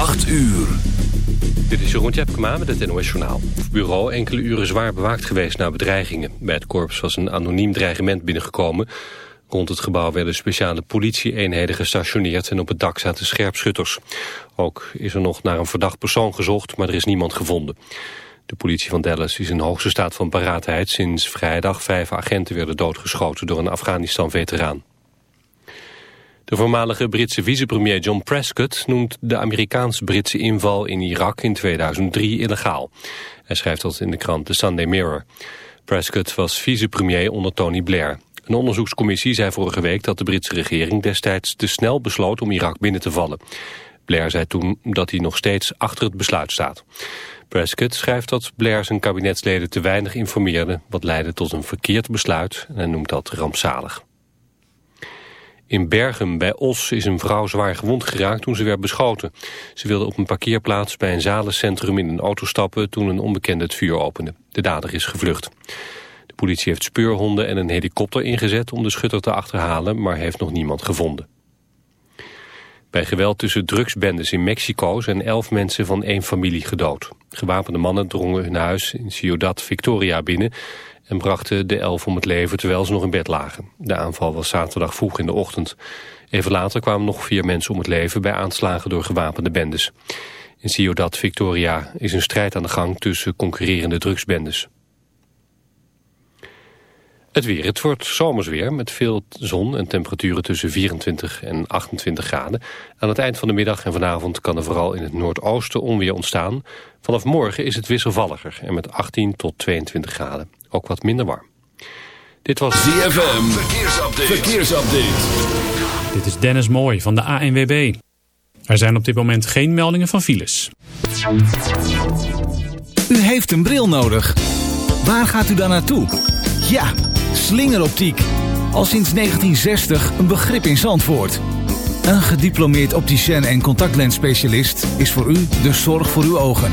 8 uur. Dit is Jeroen Tjepkema met het NOS Journaal. Het bureau enkele uren zwaar bewaakt geweest na bedreigingen. Bij het korps was een anoniem dreigement binnengekomen. Rond het gebouw werden speciale politieeenheden gestationeerd... en op het dak zaten scherpschutters. Ook is er nog naar een verdacht persoon gezocht, maar er is niemand gevonden. De politie van Dallas is in hoogste staat van paraatheid... sinds vrijdag vijf agenten werden doodgeschoten door een Afghanistan-veteraan. De voormalige Britse vicepremier John Prescott noemt de Amerikaans-Britse inval in Irak in 2003 illegaal. Hij schrijft dat in de krant The Sunday Mirror. Prescott was vicepremier onder Tony Blair. Een onderzoekscommissie zei vorige week dat de Britse regering destijds te snel besloot om Irak binnen te vallen. Blair zei toen dat hij nog steeds achter het besluit staat. Prescott schrijft dat Blair zijn kabinetsleden te weinig informeerde, wat leidde tot een verkeerd besluit en noemt dat rampzalig. In Bergen bij Os is een vrouw zwaar gewond geraakt toen ze werd beschoten. Ze wilde op een parkeerplaats bij een zalencentrum in een auto stappen toen een onbekende het vuur opende. De dader is gevlucht. De politie heeft speurhonden en een helikopter ingezet om de schutter te achterhalen, maar heeft nog niemand gevonden. Bij geweld tussen drugsbendes in Mexico zijn elf mensen van één familie gedood. Gewapende mannen drongen hun huis in Ciudad Victoria binnen en brachten de elf om het leven terwijl ze nog in bed lagen. De aanval was zaterdag vroeg in de ochtend. Even later kwamen nog vier mensen om het leven bij aanslagen door gewapende bendes. In Ciudad Victoria is een strijd aan de gang tussen concurrerende drugsbendes. Het weer. Het wordt zomersweer met veel zon en temperaturen tussen 24 en 28 graden. Aan het eind van de middag en vanavond kan er vooral in het noordoosten onweer ontstaan. Vanaf morgen is het wisselvalliger en met 18 tot 22 graden. Ook wat minder warm. Dit was ZFM. Verkeersupdate. Verkeersupdate. Dit is Dennis Mooi van de ANWB. Er zijn op dit moment geen meldingen van files. U heeft een bril nodig. Waar gaat u dan naartoe? Ja Slingeroptiek. Al sinds 1960 een begrip in Zandvoort. Een gediplomeerd opticien en contactlensspecialist is voor u de zorg voor uw ogen.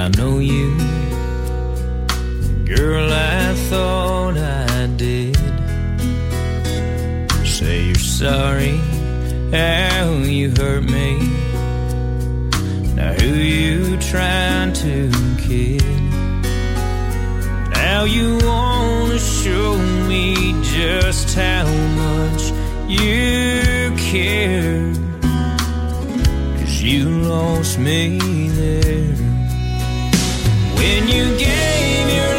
I know you. Girl, I thought I did. Say you're sorry, how you hurt me. Now who you trying to kid? Now you wanna show me just how much you care. Cause you lost me there. You gave your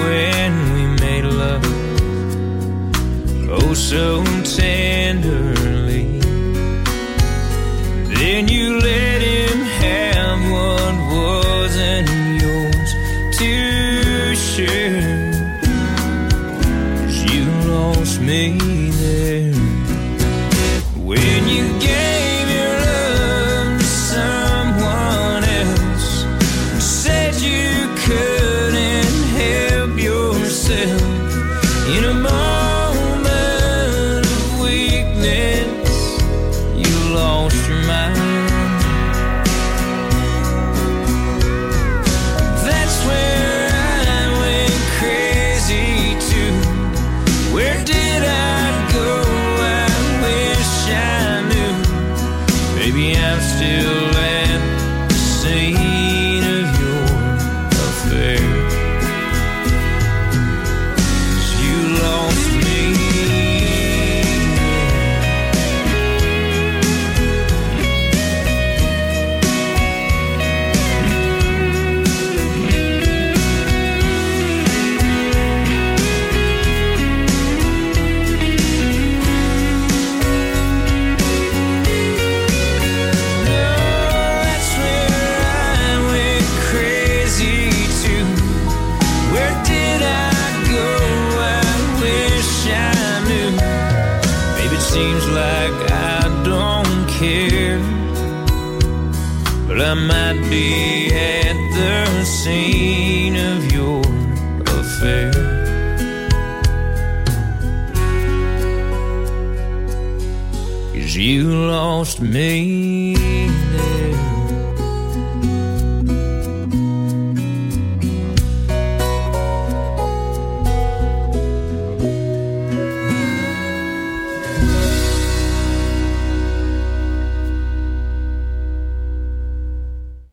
when we made love. Oh, so tenderly. Then you let you lost me there.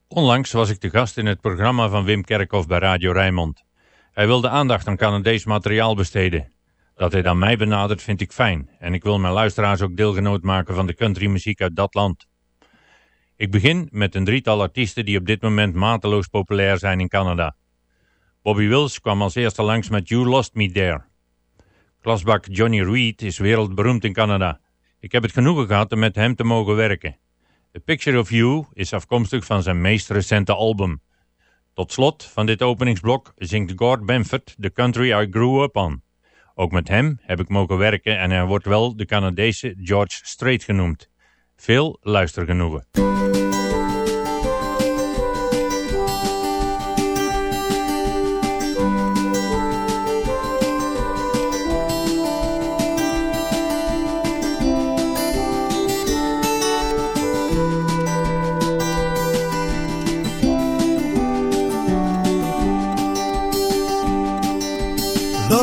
Onlangs was ik te gast in het programma van Wim Kerkhoff bij Radio Rijnmond. Hij wilde aandacht aan Canadees materiaal besteden. Dat hij dan mij benadert vind ik fijn en ik wil mijn luisteraars ook deelgenoot maken van de countrymuziek uit dat land. Ik begin met een drietal artiesten die op dit moment mateloos populair zijn in Canada. Bobby Wills kwam als eerste langs met You Lost Me There. Klasbak Johnny Reed is wereldberoemd in Canada. Ik heb het genoegen gehad om met hem te mogen werken. The Picture of You is afkomstig van zijn meest recente album. Tot slot van dit openingsblok zingt Gord Benford The Country I Grew Up On. Ook met hem heb ik mogen werken en hij wordt wel de Canadese George Strait genoemd. Veel luistergenoegen.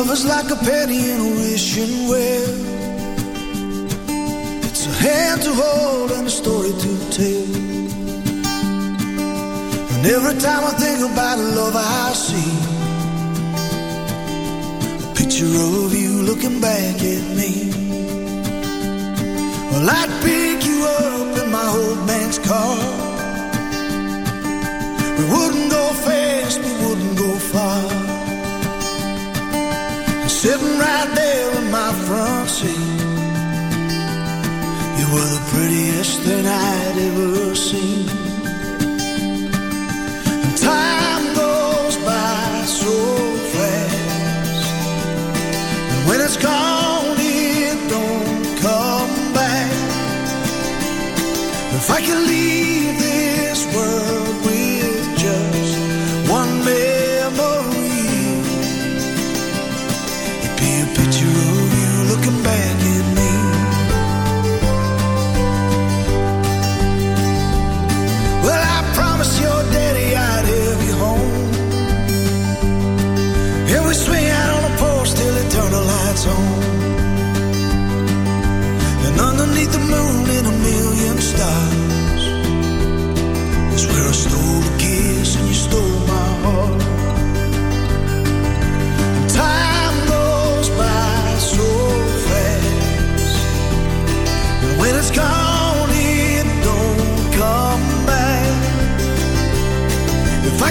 Love is like a penny in a wishing well. It's a hand to hold and a story to tell. And every time I think about the love I see, a picture of you looking back at me. Well, I'd pick you up in my old man's car. We wouldn't go fast, we wouldn't go far. Right there in my front seat. You were the prettiest thing I'd ever seen. And time goes by so fast. And when it's gone, it don't come back. If I can leave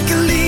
can leave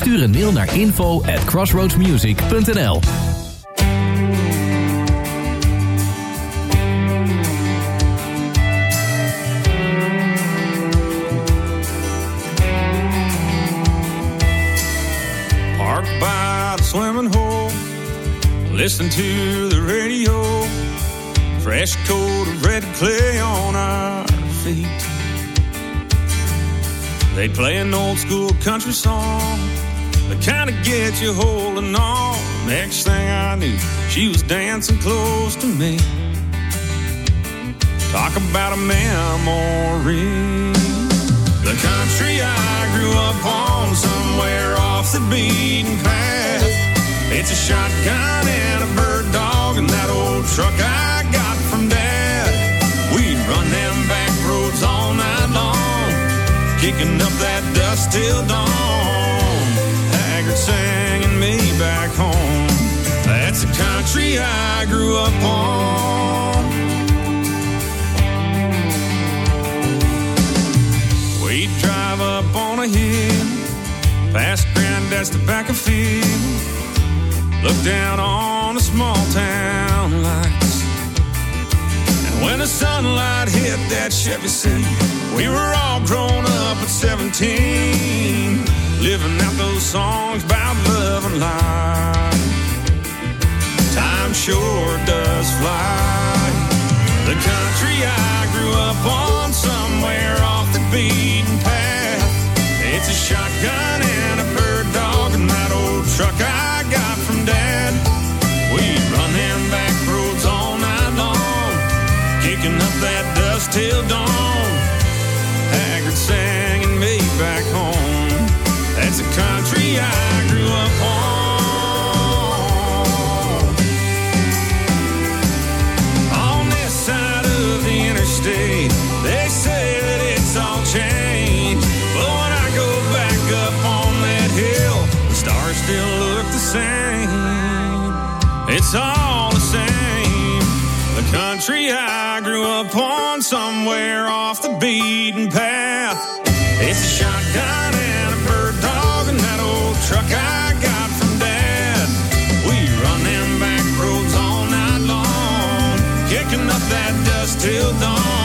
Stuur een mail naar info at crossroadsmusic.nl Park by the swimming hole, listen to the radio. Fresh coat of red clay on our feet. They play an old school country song that kind of gets you holding on. Next thing I knew, she was dancing close to me. Talk about a memory. The country I grew up on, somewhere off the beaten path. It's a shotgun and a bird dog and that old truck I got from dad. We'd run them back roads all night long, kicking up that dust till dawn. Singing me back home. That's the country I grew up on. We'd drive up on a hill, past Granddad's tobacco field, look down on the small town lights. And when the sunlight hit that Chevy City, we were all grown up at 17, living out those songs about love and life. Time sure does fly. The country I grew up on, somewhere off the beaten path. It's a shotgun and a bird dog and that old truck I got from Dad. We'd run them back roads all night long, kicking up that dust till dawn. Haggard singing me back home. That's the country I grew up on. On this side of the interstate, they say that it's all changed. But when I go back up on that hill, the stars still look the same. It's all the same. The country I grew up on, somewhere off the beaten path. It's a shotgun till dawn.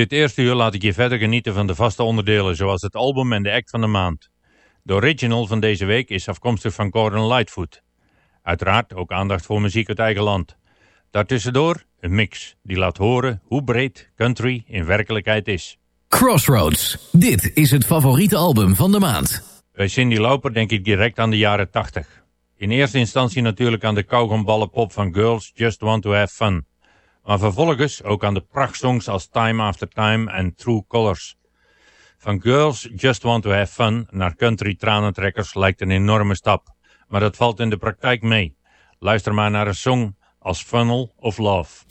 Dit eerste uur laat ik je verder genieten van de vaste onderdelen, zoals het album en de act van de maand. De original van deze week is afkomstig van Gordon Lightfoot. Uiteraard ook aandacht voor muziek uit eigen land. Daartussendoor een mix die laat horen hoe breed country in werkelijkheid is. Crossroads. Dit is het favoriete album van de maand. Bij Cindy Lauper denk ik direct aan de jaren 80. In eerste instantie natuurlijk aan de kauwgomballenpop van Girls Just Want To Have Fun. Maar vervolgens ook aan de prachtsongs als Time After Time en True Colors. Van Girls Just Want To Have Fun naar country tranentrekkers lijkt een enorme stap. Maar dat valt in de praktijk mee. Luister maar naar een song als Funnel of Love.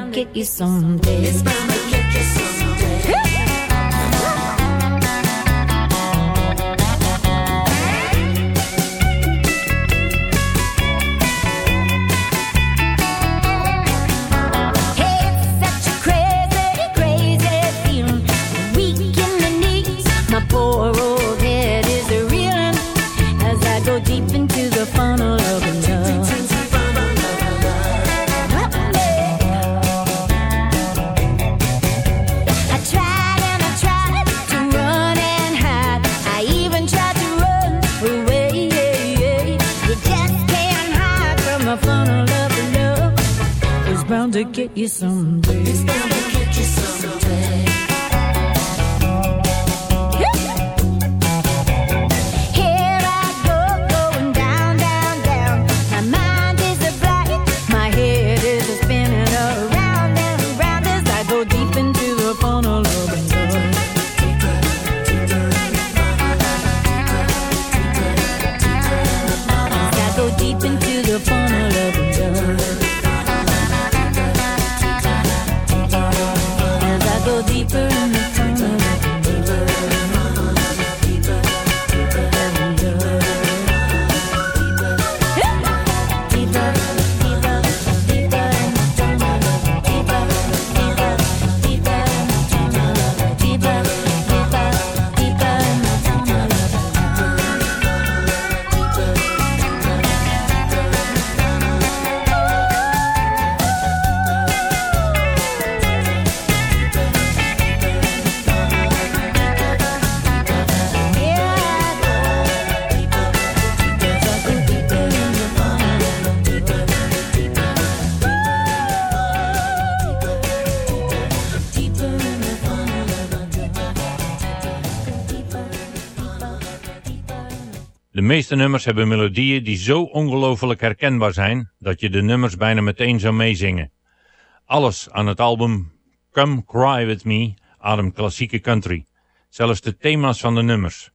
To get you someday. Meeste nummers hebben melodieën die zo ongelooflijk herkenbaar zijn dat je de nummers bijna meteen zou meezingen. Alles aan het album Come Cry With Me ademt klassieke country. Zelfs de thema's van de nummers.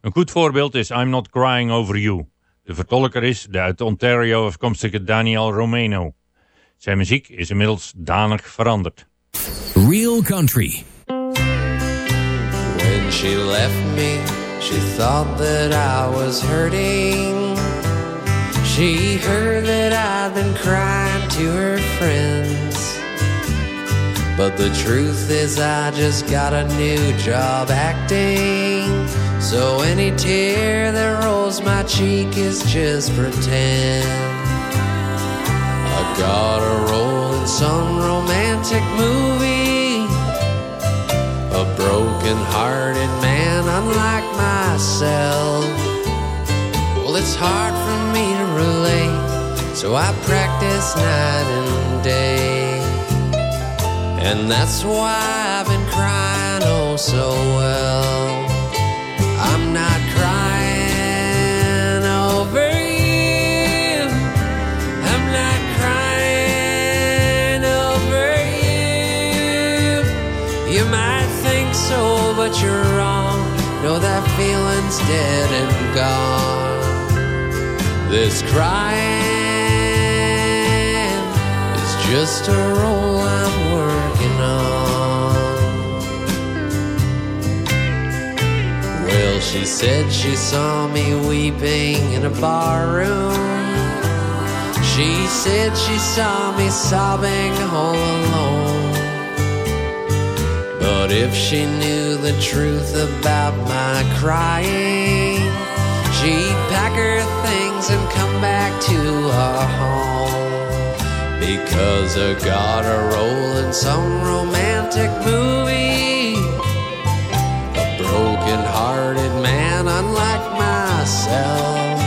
Een goed voorbeeld is I'm Not Crying Over You. De vertolker is de uit Ontario afkomstige Daniel Romano. Zijn muziek is inmiddels danig veranderd. Real Country. When she left me, she thought that I was hurting. She heard that I'd been crying to her friends. But the truth is, I just got a new job acting. So any tear that rolls my cheek is just pretend. I got a role in some romantic movie. A broken hearted man, unlike myself. Well, it's hard for me to relate, so I practice night and day. And that's why I've been crying oh so well. Might think so, but you're wrong. No, that feeling's dead and gone. This crying is just a role I'm working on. Well, she said she saw me weeping in a bar room. She said she saw me sobbing all alone. But if she knew the truth about my crying, she'd pack her things and come back to our home. Because I got a role in some romantic movie. A broken hearted man, unlike myself.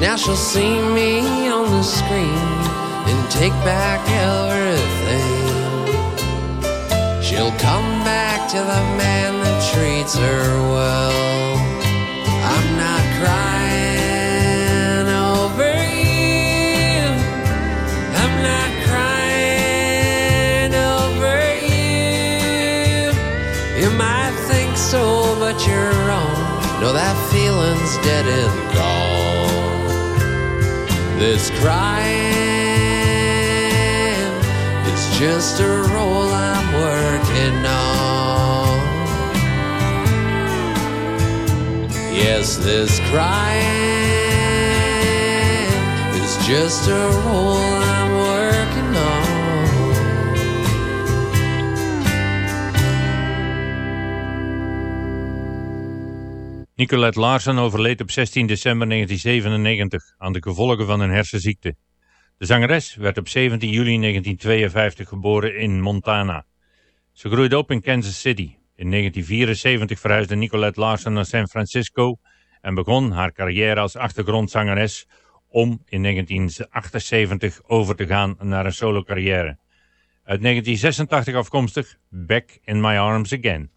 Now she'll see me on the screen and take back everything. She'll come back to the man that treats her well. I'm not crying over you. I'm not crying over you. You might think so, but you're wrong. No, that feeling's dead and gone. This crying is just a working Yes, this crying is just a role I'm working on. Nicolette Larsen overleed op 16 december 1997 aan de gevolgen van een hersenziekte. De zangeres werd op 17 juli 1952 geboren in Montana. Ze groeide op in Kansas City. In 1974 verhuisde Nicolette Larsen naar San Francisco en begon haar carrière als achtergrondzangeres om in 1978 over te gaan naar een solo carrière. Uit 1986 afkomstig Back in My Arms Again.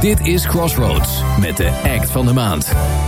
Dit is Crossroads met de act van de maand.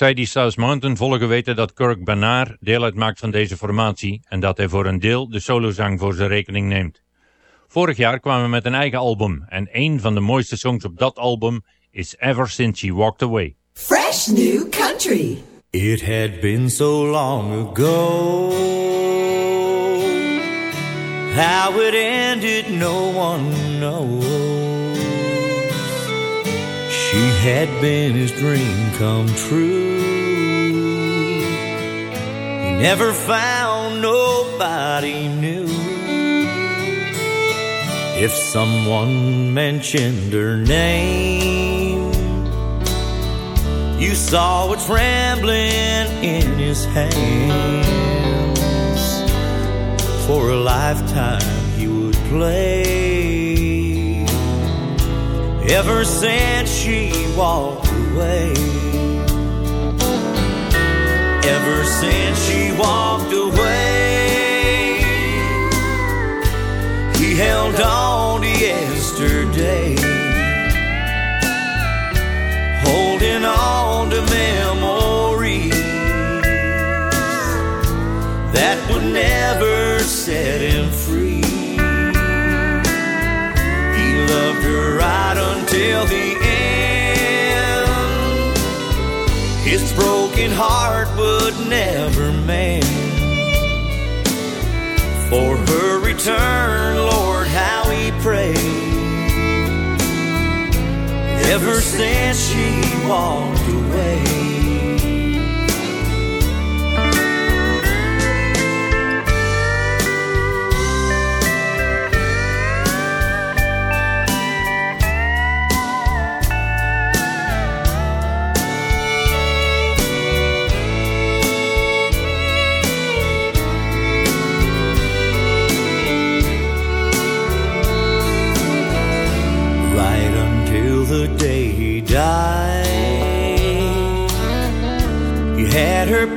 Sadie South Mountain volgen weten dat Kirk Bernard deel uitmaakt van deze formatie en dat hij voor een deel de solozang voor zijn rekening neemt. Vorig jaar kwamen we met een eigen album en een van de mooiste songs op dat album is Ever Since She Walked Away. Fresh new country. It had been so long ago. How it ended, no one knows. She had been his dream come true. He never found nobody new. If someone mentioned her name, you saw it trembling in his hands. For a lifetime he would play. Ever since she walked away. Ever since she walked away. He held on to yesterday, holding on to memories that would never set him free. He loved her right until the end. His broken heart would never mend. For her return, Lord, how he prayed. Ever since she walked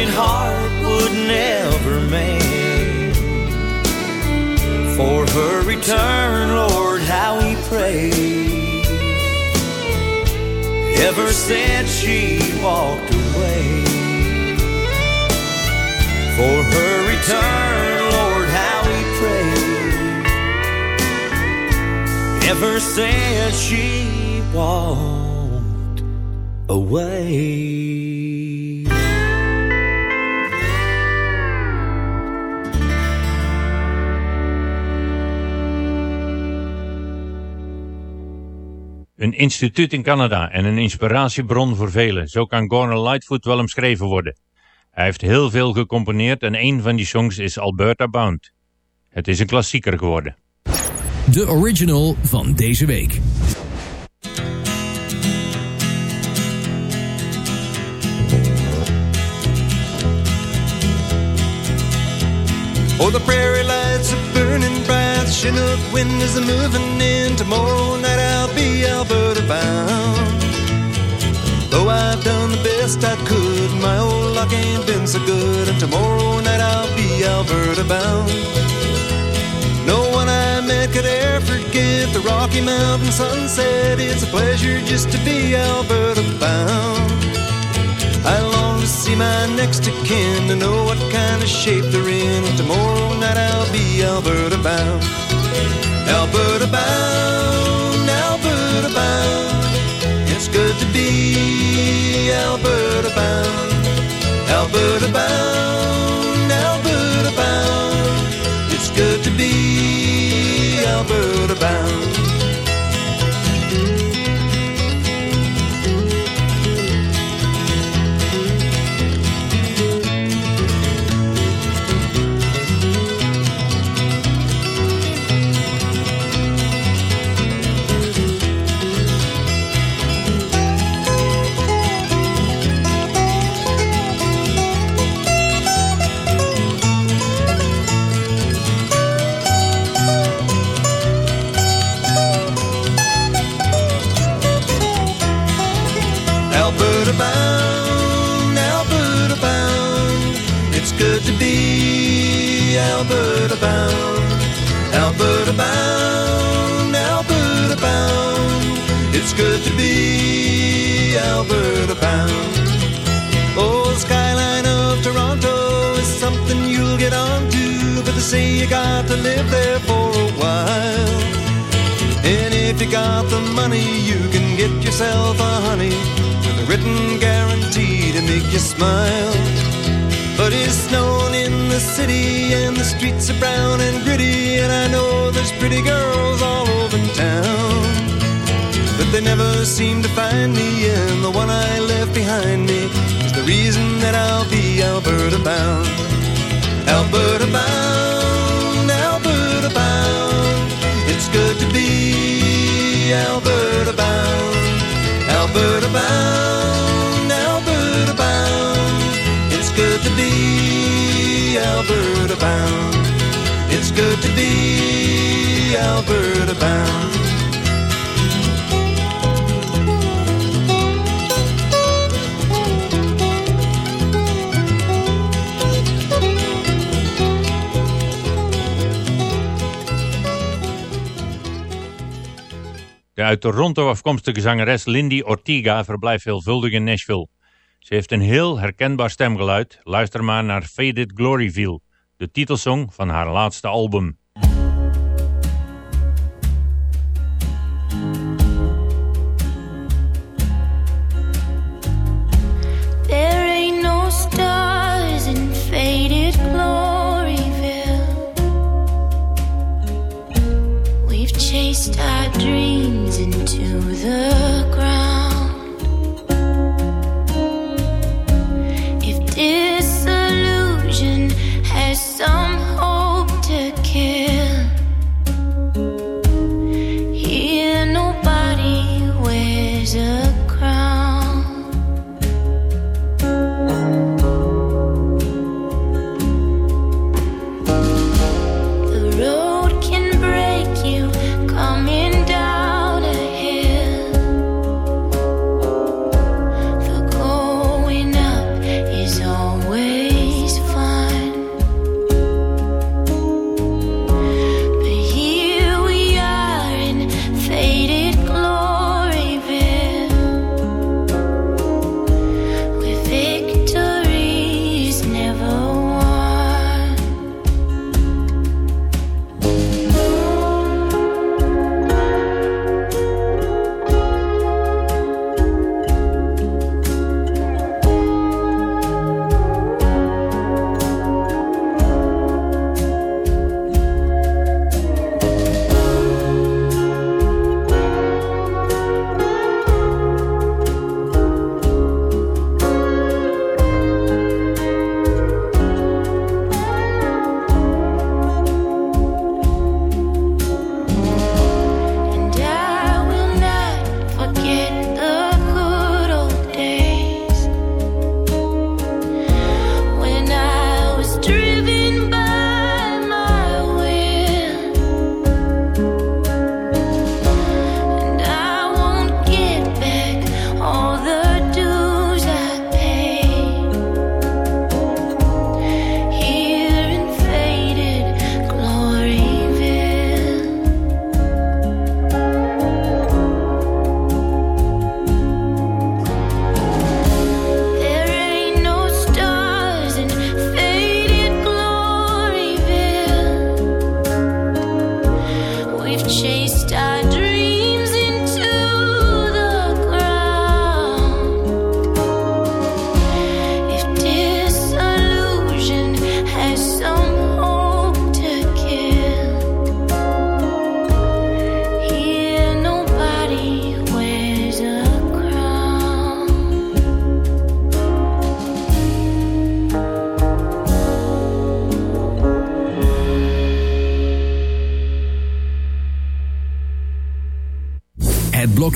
Broken heart would never mend. For her return, Lord, how he prayed ever since she walked away. For her return, Lord, how we pray. Ever since she walked away. Een instituut in Canada en een inspiratiebron voor velen. Zo kan Gorner Lightfoot wel omschreven worden. Hij heeft heel veel gecomponeerd en een van die songs is Alberta Bound. Het is een klassieker geworden. De original van deze week. Oh, the prairie burning bright. Chinook wind is a moving in. Tomorrow night I'll be Alberta bound. Though I've done the best I could, my old luck ain't been so good. And tomorrow night I'll be Alberta bound. No one I met could ever forget the Rocky Mountain sunset. It's a pleasure just to be Alberta bound. I long see my next of kin to know what kind of shape they're in. Tomorrow night I'll be Alberta bound. Alberta bound, Alberta bound. It's good to be Alberta bound. Alberta bound, say you got to live there for a while. And if you got the money, you can get yourself a honey with a written guarantee to make you smile. But it's snowing in the city and the streets are brown and gritty, and I know there's pretty girls all over town. But they never seem to find me, and the one I left behind me is the reason that I'll be Alberta bound. Alberta bound, be Alberta bound. Alberta bound, Alberta bound. It's good to be Alberta bound. It's good to be Alberta bound. De uit afkomstige zangeres Lindy Ortiga verblijft veelvuldig in Nashville. Ze heeft een heel herkenbaar stemgeluid. Luister maar naar Faded Gloryville, de titelsong van haar laatste album.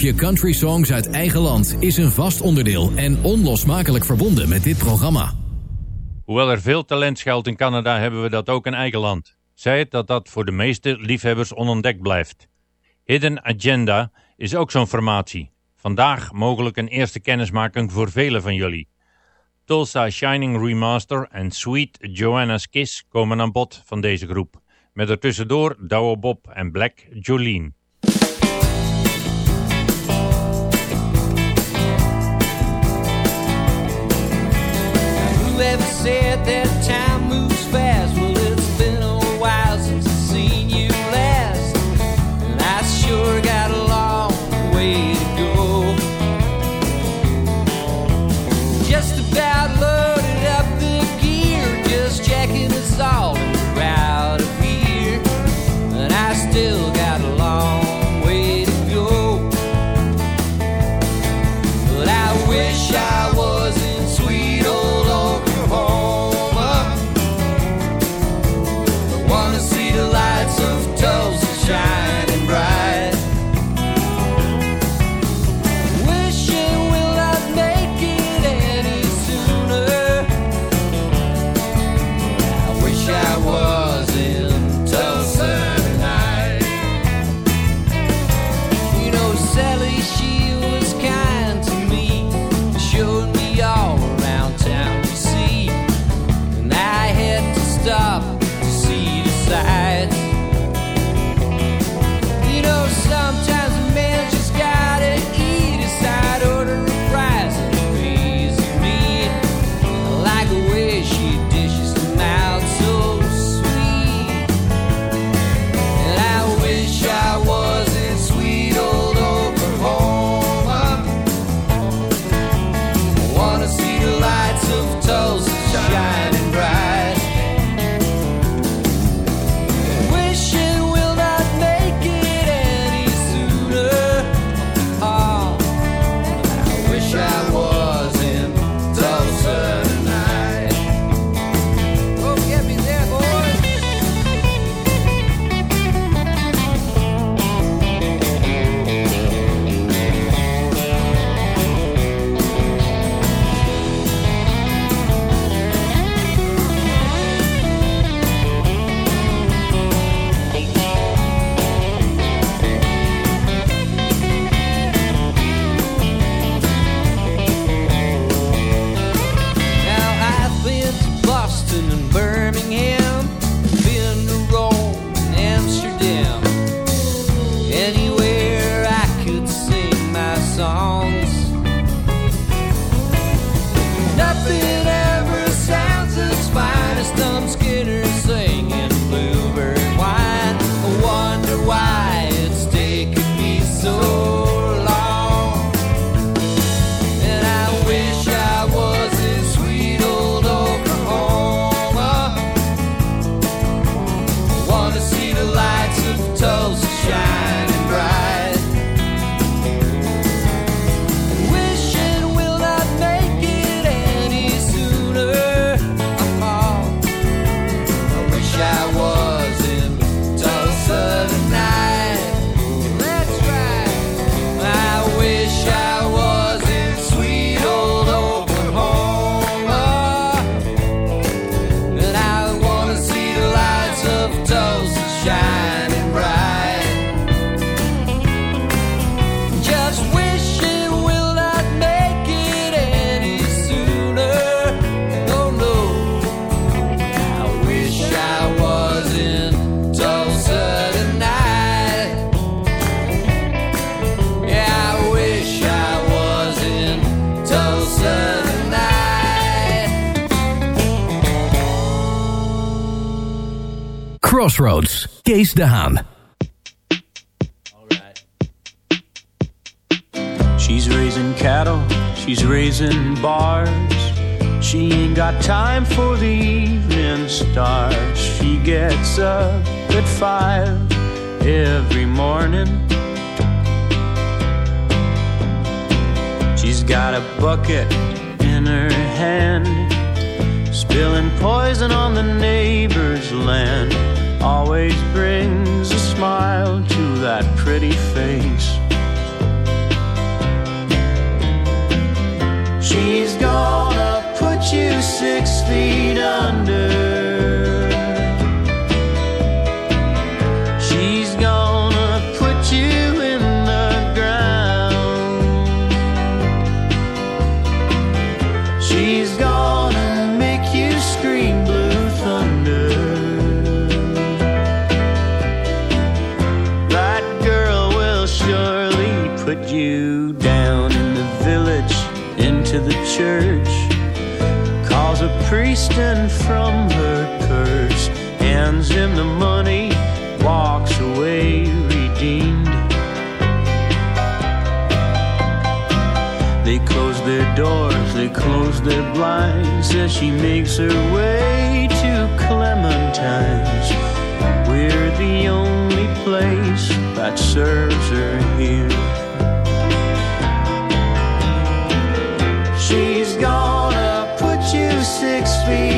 Blokje Country Songs uit eigen land is een vast onderdeel en onlosmakelijk verbonden met dit programma. Hoewel er veel talent schuilt in Canada, hebben we dat ook in eigen land. Zij het dat dat voor de meeste liefhebbers onontdekt blijft. Hidden Agenda is ook zo'n formatie. Vandaag mogelijk een eerste kennismaking voor velen van jullie. Tulsa Shining Remaster en Sweet Joanna's Kiss komen aan bod van deze groep. Met ertussendoor Douwe Bob en Black Jolene. ever said that time moves fast? Crossroads, Kees de She's raising cattle, she's raising bars. She ain't got time for the evening stars. She gets up at five every morning. She's got a bucket in her hand, spilling poison on the neighbor's land always brings a smile to that pretty face. She's gonna put you six feet under. Priest and from her purse, hands him the money, walks away redeemed. They close their doors, they close their blinds as she makes her way to Clementine's. We're the only place that serves her here. six feet.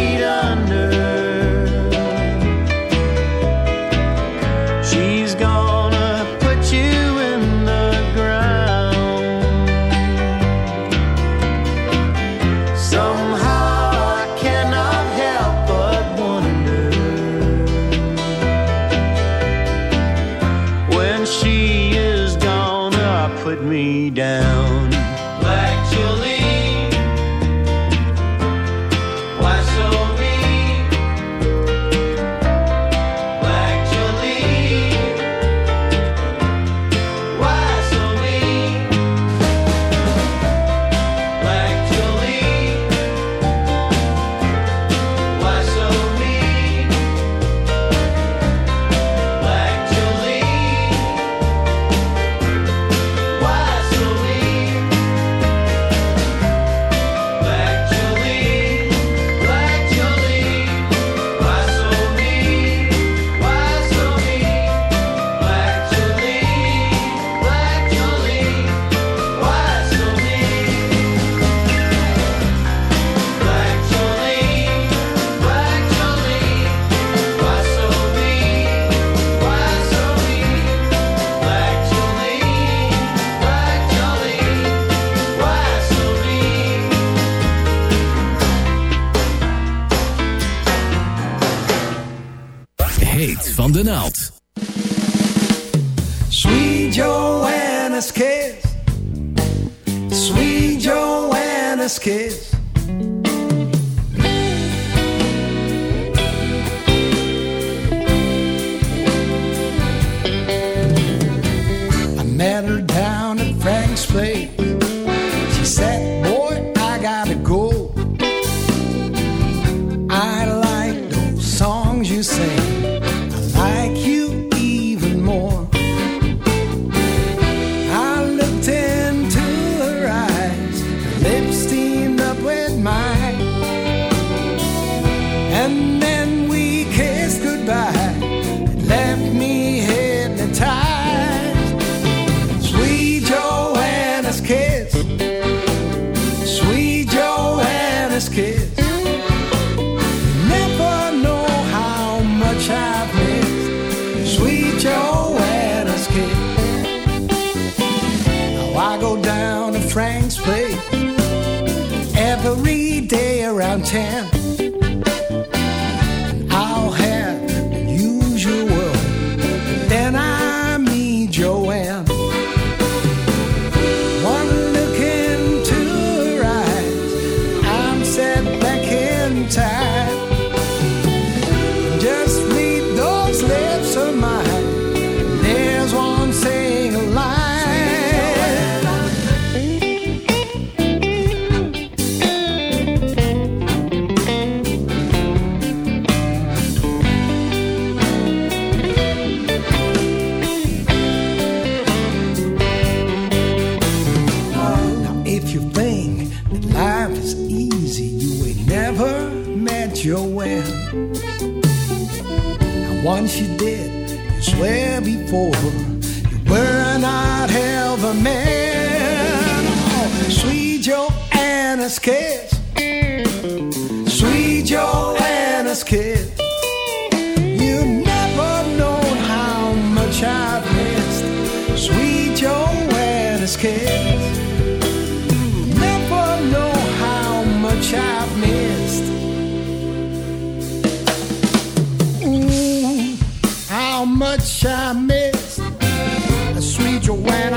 esqueça. can. that you'll. And once you did, you swear before you were not ever a man. Oh, sweet Joanna's kiss, sweet Joanna's kiss. You never know how much I missed, sweet Joanna's kiss. I miss a Sweet Joanna.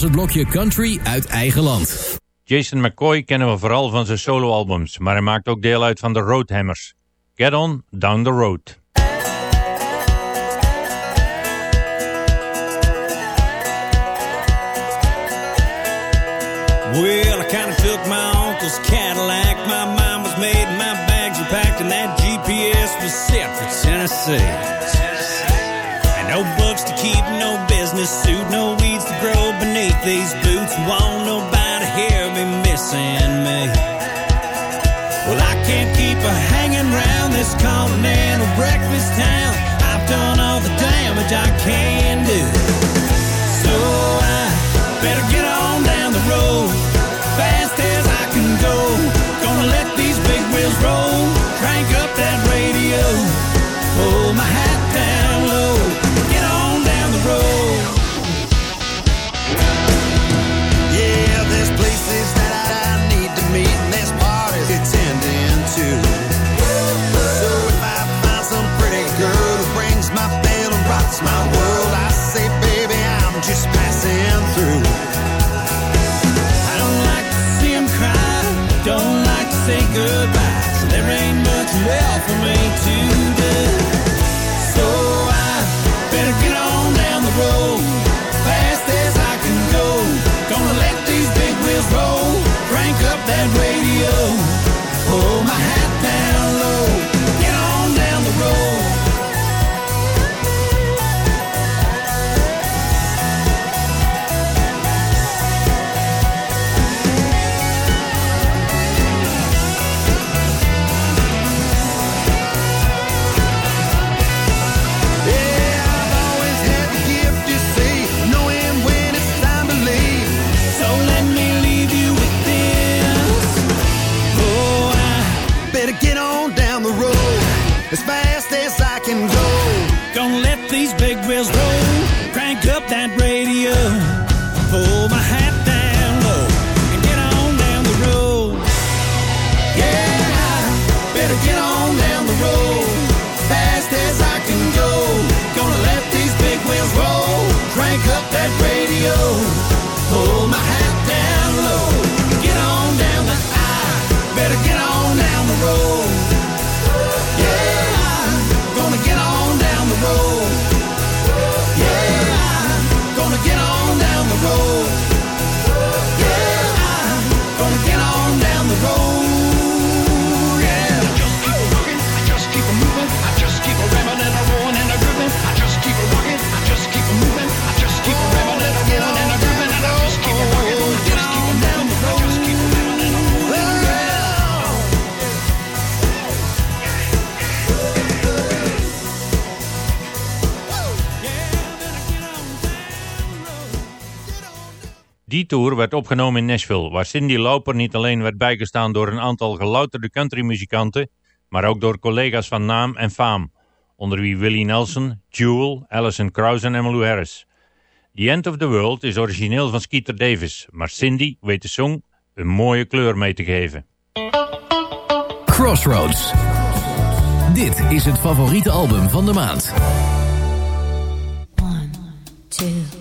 Was het blokje country uit eigen land. Jason McCoy kennen we vooral van zijn soloalbums, maar hij maakt ook deel uit van de Roadhammers. Get on down the road. Well, I kinda took my uncle's Cadillac. My mind was made, my bags were packed, and that GPS was set for Tennessee. And no books to keep, no business suit, no weeds to grow these boots. Won't nobody hear me missing me. Well, I can't keep a hanging round this continental breakfast town. I've done all the damage I can do. So I better get on down the road fast as I can go. Gonna let these big wheels roll. Crank up that radio. Pull my So there ain't much left for me to Die tour werd opgenomen in Nashville, waar Cindy Lauper niet alleen werd bijgestaan door een aantal gelouterde countrymuzikanten, maar ook door collega's van naam en faam, onder wie Willie Nelson, Jewel, Alison Krauss en Emmylou Harris. The End of the World is origineel van Skeeter Davis, maar Cindy weet de song een mooie kleur mee te geven. Crossroads. Dit is het favoriete album van de maand. two,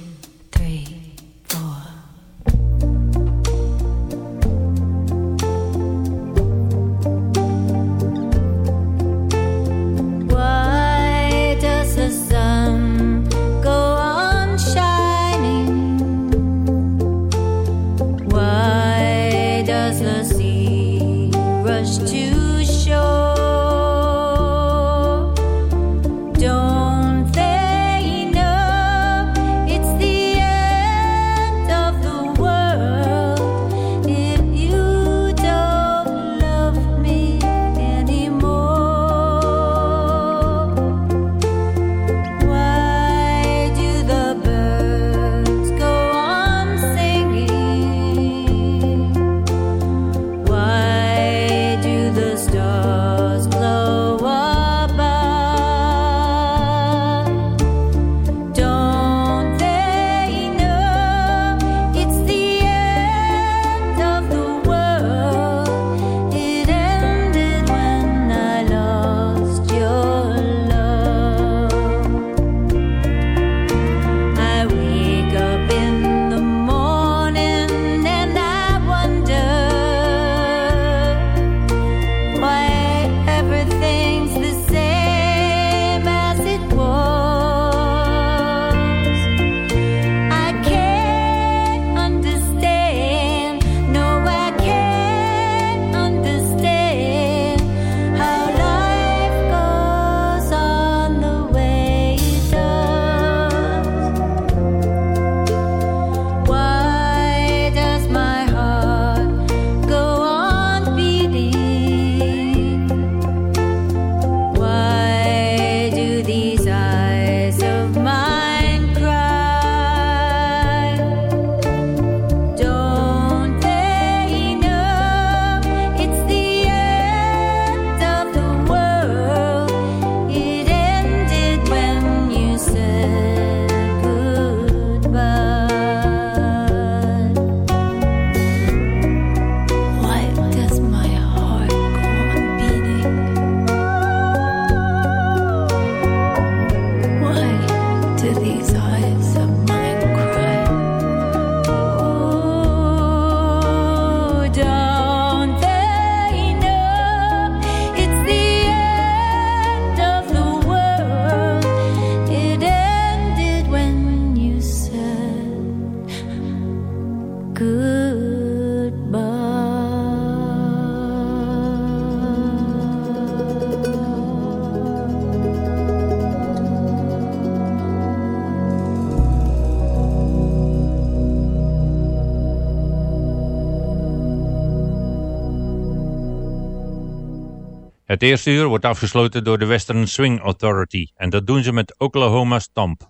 eerste uur wordt afgesloten door de Western Swing Authority en dat doen ze met Oklahoma Stomp.